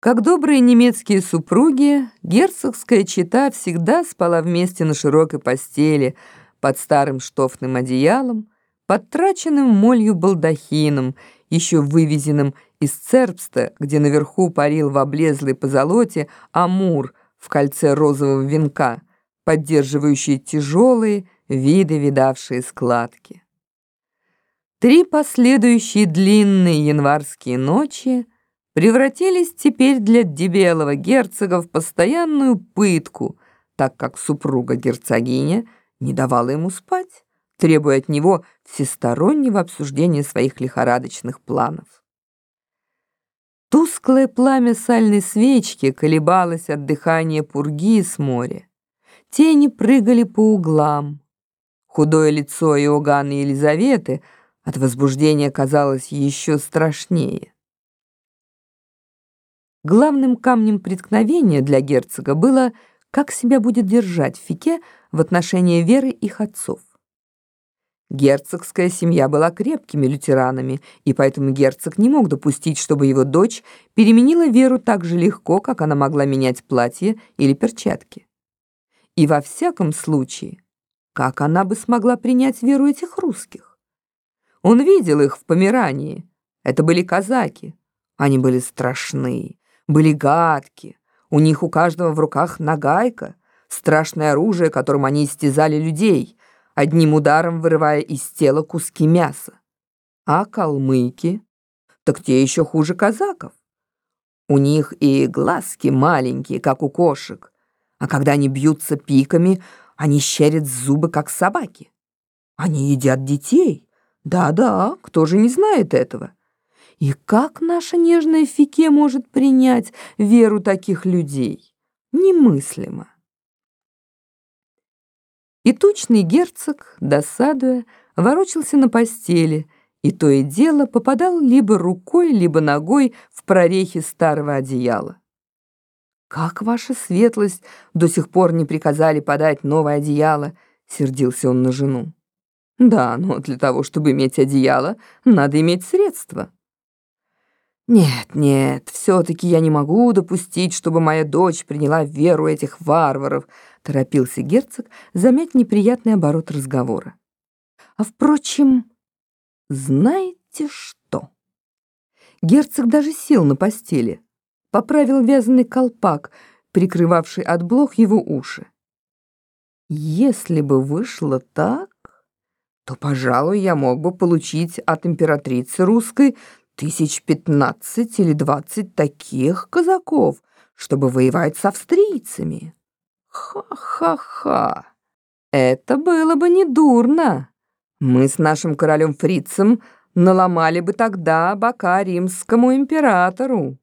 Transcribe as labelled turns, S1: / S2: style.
S1: Как добрые немецкие супруги, герцогская чета всегда спала вместе на широкой постели, под старым штофным одеялом, подтраченным молью балдахином, еще вывезенным из Цербста, где наверху парил в облезлой позолоте Амур в кольце розового венка, поддерживающий тяжелые, виды видавшие складки. Три последующие длинные январские ночи превратились теперь для дебелого герцога в постоянную пытку, так как супруга герцогиня не давала ему спать, требуя от него всестороннего обсуждения своих лихорадочных планов. Тусклое пламя сальной свечки колебалось от дыхания пурги с моря. Тени прыгали по углам. Худое лицо Иоганны Елизаветы от возбуждения казалось еще страшнее. Главным камнем преткновения для герцога было, как себя будет держать Фике в отношении веры их отцов. Герцогская семья была крепкими лютеранами, и поэтому герцог не мог допустить, чтобы его дочь переменила веру так же легко, как она могла менять платье или перчатки. И во всяком случае, как она бы смогла принять веру этих русских? Он видел их в Померании. Это были казаки. Они были страшные были гадки. У них у каждого в руках нагайка, страшное оружие, которым они истязали людей, одним ударом вырывая из тела куски мяса. А калмыки? Так те еще хуже казаков. У них и глазки маленькие, как у кошек, а когда они бьются пиками, они щерят зубы, как собаки. Они едят детей. Да-да, кто же не знает этого? И как наша нежная Фике может принять веру таких людей? Немыслимо. И тучный герцог, досадуя, ворочался на постели, и то и дело попадал либо рукой, либо ногой в прорехи старого одеяла. «Как ваша светлость до сих пор не приказали подать новое одеяло?» — сердился он на жену. «Да, но для того, чтобы иметь одеяло, надо иметь средства». Нет, нет, все-таки я не могу допустить, чтобы моя дочь приняла веру этих варваров, торопился герцог замять неприятный оборот разговора. А впрочем, знаете что? Герцог даже сел на постели, поправил вязаный колпак, прикрывавший от блох его уши. Если бы вышло так, то, пожалуй, я мог бы получить от императрицы русской тысяч пятнадцать или двадцать таких казаков, чтобы воевать с австрийцами. Ха-ха-ха! Это было бы недурно. Мы с нашим королем Фрицем наломали бы тогда бока римскому императору.